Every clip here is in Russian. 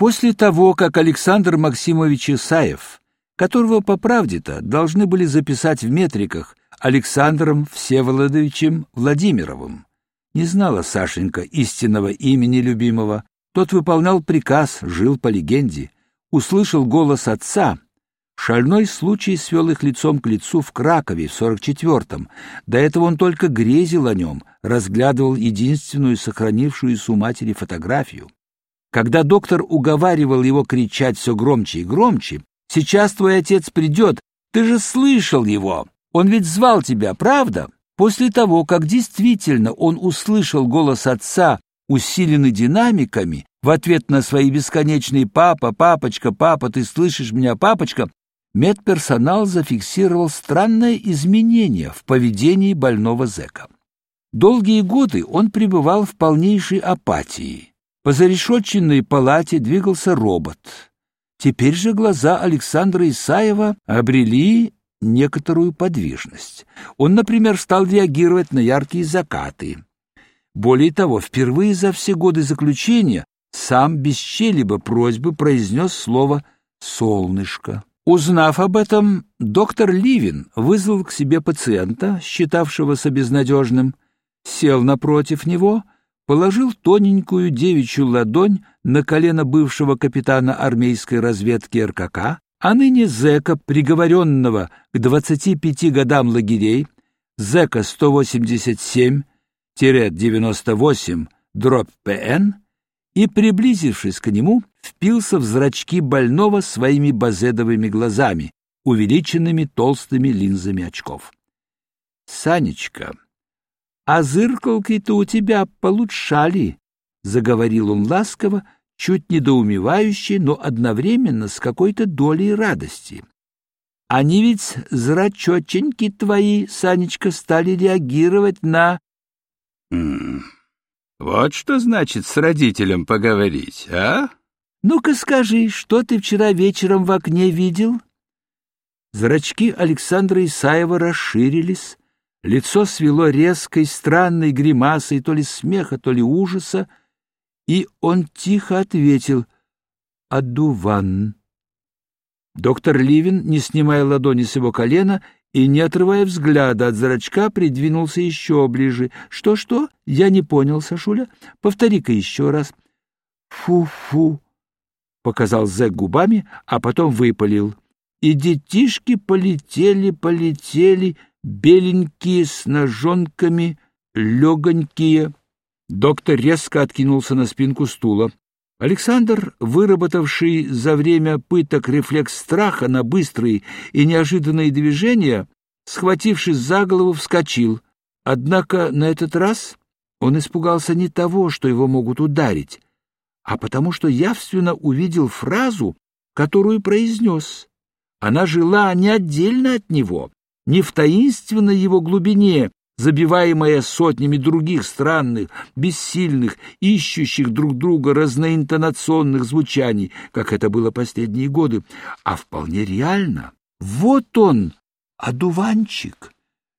После того, как Александр Максимович Исаев, которого по правде-то должны были записать в метриках Александром Всеволодовичем Владимировым, не знала Сашенька истинного имени любимого, тот выполнял приказ, жил по легенде, услышал голос отца. Шальной случай свел их лицом к лицу в Кракове в 44-м. До этого он только грезил о нем, разглядывал единственную сохранившуюся у матери фотографию. Когда доктор уговаривал его кричать все громче и громче, «Сейчас твой отец придет, ты же слышал его! Он ведь звал тебя, правда?» После того, как действительно он услышал голос отца, усиленный динамиками, в ответ на свои бесконечные «папа, папочка, папа, ты слышишь меня, папочка», медперсонал зафиксировал странное изменение в поведении больного зэка. Долгие годы он пребывал в полнейшей апатии. По зарешетченной палате двигался робот. Теперь же глаза Александра Исаева обрели некоторую подвижность. Он, например, стал реагировать на яркие закаты. Более того, впервые за все годы заключения сам без чьей-либо просьбы произнес слово «солнышко». Узнав об этом, доктор Ливин вызвал к себе пациента, считавшегося безнадежным, сел напротив него, положил тоненькую девичью ладонь на колено бывшего капитана армейской разведки РКК, а ныне зэка, приговоренного к 25 годам лагерей, зэка 187-98 дробь ПН, и, приблизившись к нему, впился в зрачки больного своими базедовыми глазами, увеличенными толстыми линзами очков. — Санечка, а зыркалки-то у тебя получшали, — заговорил он ласково, — чуть недоумевающий, но одновременно с какой-то долей радости. Они ведь зрачоченьки твои, Санечка, стали реагировать на... Вот что значит с родителем поговорить, а? Ну-ка скажи, что ты вчера вечером в окне видел? Зрачки Александра Исаева расширились, лицо свело резкой, странной гримасой то ли смеха, то ли ужаса, и он тихо ответил «Адуван». Доктор Ливин, не снимая ладони с его колена и не отрывая взгляда от зрачка, придвинулся еще ближе. «Что-что? Я не понял, Сашуля. Повтори-ка еще раз». «Фу-фу», — показал зэк губами, а потом выпалил. И детишки полетели, полетели, беленькие, с ножонками, легонькие. Доктор резко откинулся на спинку стула. Александр, выработавший за время пыток рефлекс страха на быстрые и неожиданные движения, схватившись за голову, вскочил. Однако на этот раз он испугался не того, что его могут ударить, а потому что явственно увидел фразу, которую произнес. Она жила не отдельно от него, не в таинственной его глубине, забиваемая сотнями других странных, бессильных, ищущих друг друга разноинтонационных звучаний, как это было последние годы, а вполне реально. Вот он, одуванчик.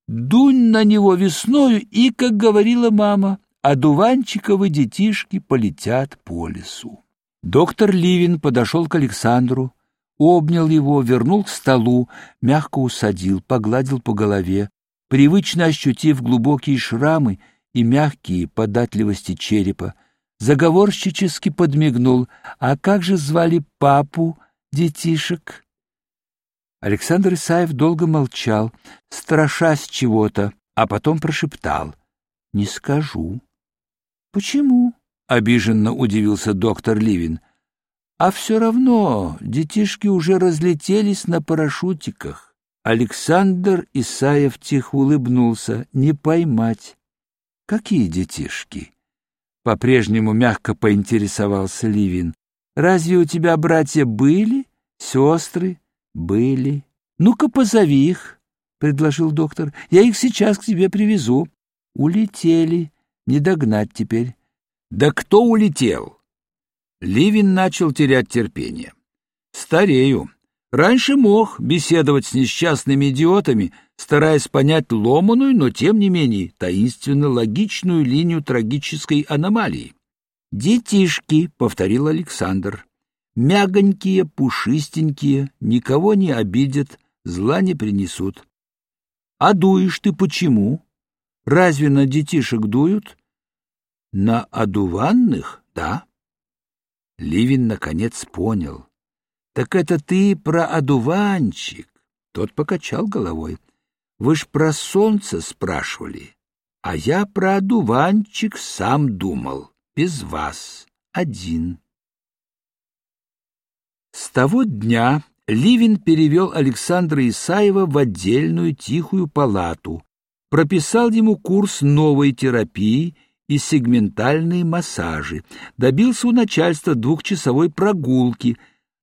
Дунь на него весною, и, как говорила мама, одуванчиковы детишки полетят по лесу. Доктор Ливин подошел к Александру, обнял его, вернул к столу, мягко усадил, погладил по голове, привычно ощутив глубокие шрамы и мягкие податливости черепа, заговорщически подмигнул. «А как же звали папу детишек?» Александр Исаев долго молчал, страшась чего-то, а потом прошептал. «Не скажу». «Почему?» — обиженно удивился доктор Ливин. «А все равно детишки уже разлетелись на парашютиках. Александр Исаев тихо улыбнулся. «Не поймать». «Какие детишки?» По-прежнему мягко поинтересовался Ливин. «Разве у тебя братья были? Сестры?» «Были». «Ну-ка, позови их», — предложил доктор. «Я их сейчас к тебе привезу». «Улетели. Не догнать теперь». «Да кто улетел?» Ливин начал терять терпение. «Старею. Раньше мог беседовать с несчастными идиотами, стараясь понять ломаную, но тем не менее таинственно логичную линию трагической аномалии. «Детишки», — повторил Александр. Мягонькие, пушистенькие, никого не обидят, зла не принесут. А дуешь ты почему? Разве на детишек дуют? На одуванных, да. Ливин наконец понял. Так это ты про одуванчик. Тот покачал головой. Вы ж про солнце спрашивали, а я про одуванчик сам думал, без вас, один. С того дня Ливин перевел Александра Исаева в отдельную тихую палату, прописал ему курс новой терапии и сегментальные массажи, добился у начальства двухчасовой прогулки,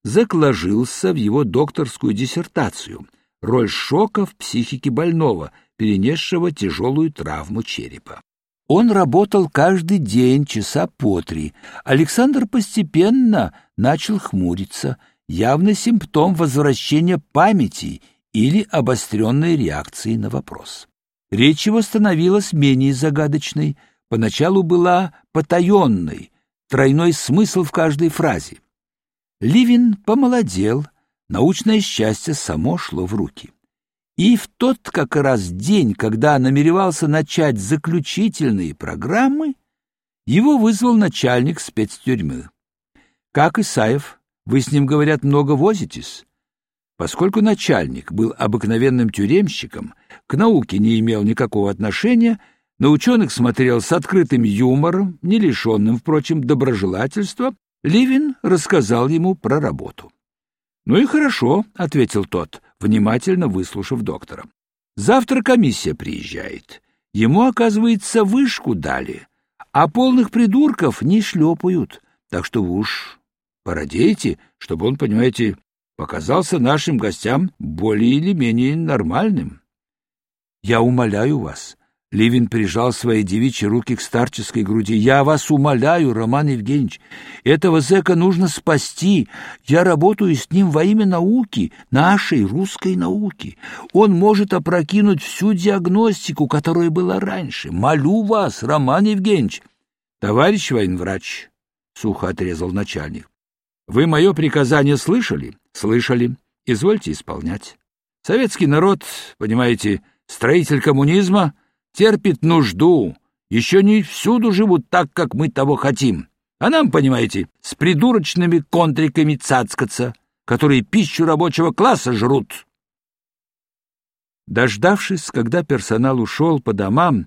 закложился в его докторскую диссертацию «Роль шока в психике больного, перенесшего тяжелую травму черепа». Он работал каждый день часа по три. Александр постепенно начал хмуриться, явный симптом возвращения памяти или обостренной реакции на вопрос. Речь его становилась менее загадочной, поначалу была потаенной, тройной смысл в каждой фразе. Ливин помолодел, научное счастье само шло в руки. И в тот как раз день, когда намеревался начать заключительные программы, его вызвал начальник спецтюрьмы. «Как Исаев? Вы с ним, говорят, много возитесь?» Поскольку начальник был обыкновенным тюремщиком, к науке не имел никакого отношения, на ученых смотрел с открытым юмором, не лишенным, впрочем, доброжелательства, Ливин рассказал ему про работу. «Ну и хорошо», — ответил тот, внимательно выслушав доктора. «Завтра комиссия приезжает. Ему, оказывается, вышку дали, а полных придурков не шлепают, так что вы уж породейте, чтобы он, понимаете, показался нашим гостям более или менее нормальным. Я умоляю вас, Ливин прижал свои девичьи руки к старческой груди. «Я вас умоляю, Роман Евгеньевич, этого зэка нужно спасти. Я работаю с ним во имя науки, нашей русской науки. Он может опрокинуть всю диагностику, которая была раньше. Молю вас, Роман Евгеньевич!» «Товарищ военврач», — сухо отрезал начальник, — «вы мое приказание слышали?» Слышали. Извольте исполнять. Советский народ, понимаете, строитель коммунизма, терпит нужду. Еще не всюду живут так, как мы того хотим. А нам, понимаете, с придурочными контриками цацкаться, которые пищу рабочего класса жрут. Дождавшись, когда персонал ушел по домам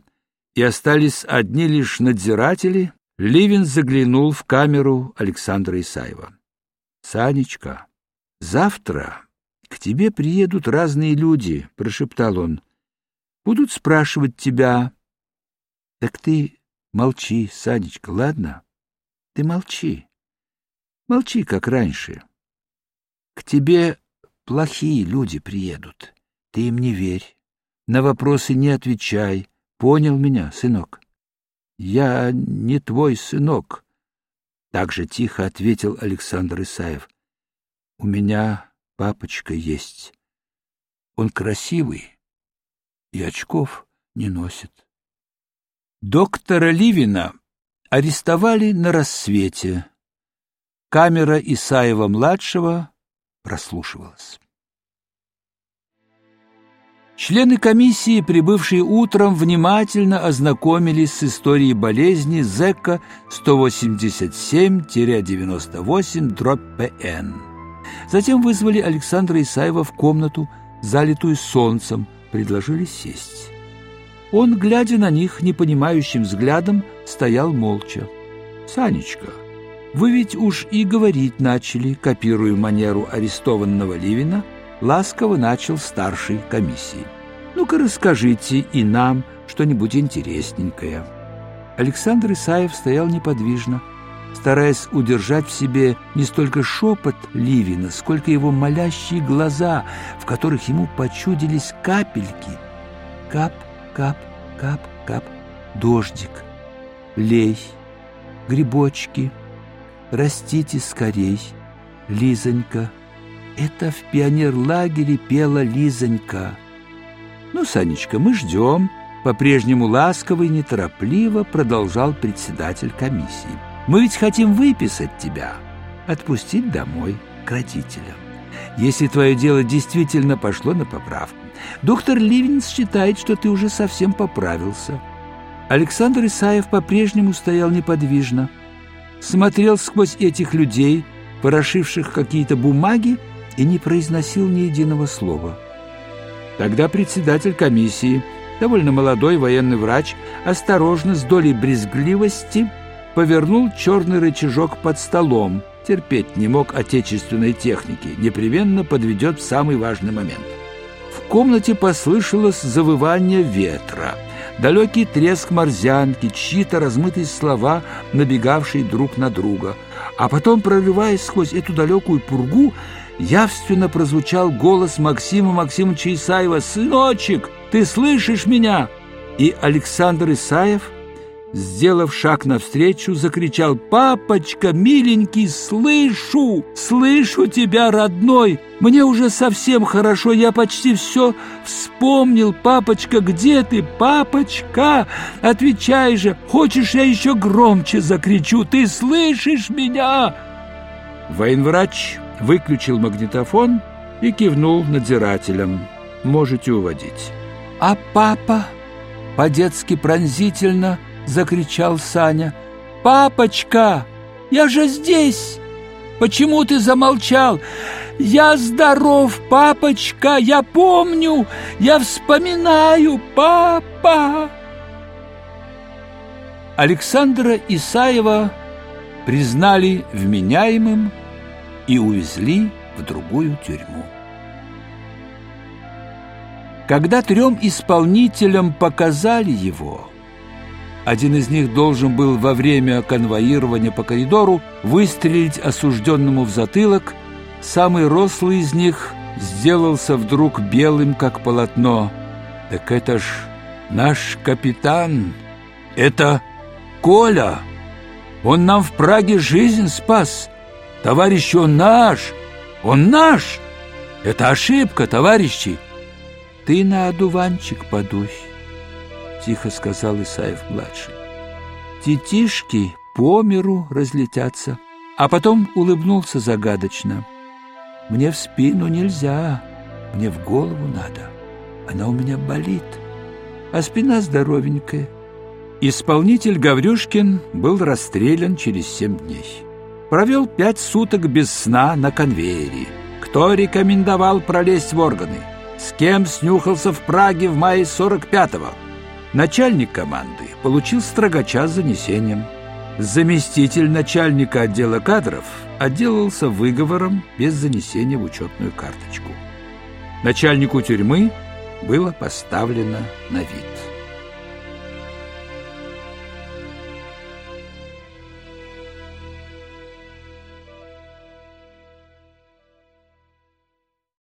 и остались одни лишь надзиратели, Ливин заглянул в камеру Александра Исаева. — Санечка, Завтра к тебе приедут разные люди, — прошептал он. Будут спрашивать тебя. Так ты молчи, Санечка, ладно? Ты молчи. Молчи, как раньше. К тебе плохие люди приедут. Ты им не верь. На вопросы не отвечай. Понял меня, сынок? Я не твой сынок. Так же тихо ответил Александр Исаев. У меня папочка есть. Он красивый и очков не носит. Доктора Ливина арестовали на рассвете. Камера Исаева-младшего прослушивалась. Члены комиссии, прибывшие утром, внимательно ознакомились с историей болезни ЗЭКа 187-98-ПН. Затем вызвали Александра Исаева в комнату, залитую солнцем, предложили сесть. Он, глядя на них непонимающим взглядом, стоял молча. «Санечка, вы ведь уж и говорить начали, копируя манеру арестованного Ливина», ласково начал старший комиссии. «Ну-ка расскажите и нам что-нибудь интересненькое». Александр Исаев стоял неподвижно, стараясь удержать в себе не столько шепот Ливина, сколько его молящие глаза, в которых ему почудились капельки. Кап, кап, кап, кап, дождик, лей, грибочки, растите скорей, Лизонька. Это в пионерлагере пела Лизонька. Ну, Санечка, мы ждем. По-прежнему ласково и неторопливо продолжал председатель комиссии. Мы ведь хотим выписать тебя. отпустить домой к родителям. Если твое дело действительно пошло на поправку, доктор Ливенс считает, что ты уже совсем поправился. Александр Исаев по-прежнему стоял неподвижно, смотрел сквозь этих людей, порошивших какие-то бумаги, и не произносил ни единого слова. Тогда председатель комиссии, довольно молодой военный врач, осторожно, с долей брезгливости, повернул черный рычажок под столом. Терпеть не мог отечественной техники, непременно подведет в самый важный момент. В комнате послышалось завывание ветра, далекий треск морзянки, чьи-то размытые слова, набегавшие друг на друга. А потом, прорываясь сквозь эту далекую пургу, явственно прозвучал голос Максима Максимовича Исаева «Сыночек, ты слышишь меня?» И Александр Исаев, сделав шаг навстречу, закричал «Папочка, миленький, слышу! Слышу тебя, родной! Мне уже совсем хорошо, я почти все вспомнил. Папочка, где ты? Папочка! Отвечай же! Хочешь, я еще громче закричу? Ты слышишь меня?» Военврач выключил магнитофон и кивнул надзирателям. «Можете уводить». «А папа?» — по-детски пронзительно закричал Саня. «Папочка, я же здесь! Почему ты замолчал? Я здоров, папочка, я помню, я вспоминаю, папа!» Александра Исаева признали вменяемым и увезли в другую тюрьму. Когда трем исполнителям показали его, один из них должен был во время конвоирования по коридору выстрелить осужденному в затылок, самый рослый из них сделался вдруг белым, как полотно. «Так это ж наш капитан! Это Коля! Он нам в Праге жизнь спас!» Товарищ, он наш! Он наш! Это ошибка, товарищи!» «Ты на одуванчик подусь», — тихо сказал Исаев-младший. «Детишки по миру разлетятся». А потом улыбнулся загадочно. «Мне в спину нельзя, мне в голову надо. Она у меня болит, а спина здоровенькая». Исполнитель Гаврюшкин был расстрелян через семь дней провел пять суток без сна на конвейере. Кто рекомендовал пролезть в органы? С кем снюхался в Праге в мае 45-го? Начальник команды получил строгача с занесением. Заместитель начальника отдела кадров отделался выговором без занесения в учетную карточку. Начальнику тюрьмы было поставлено на вид.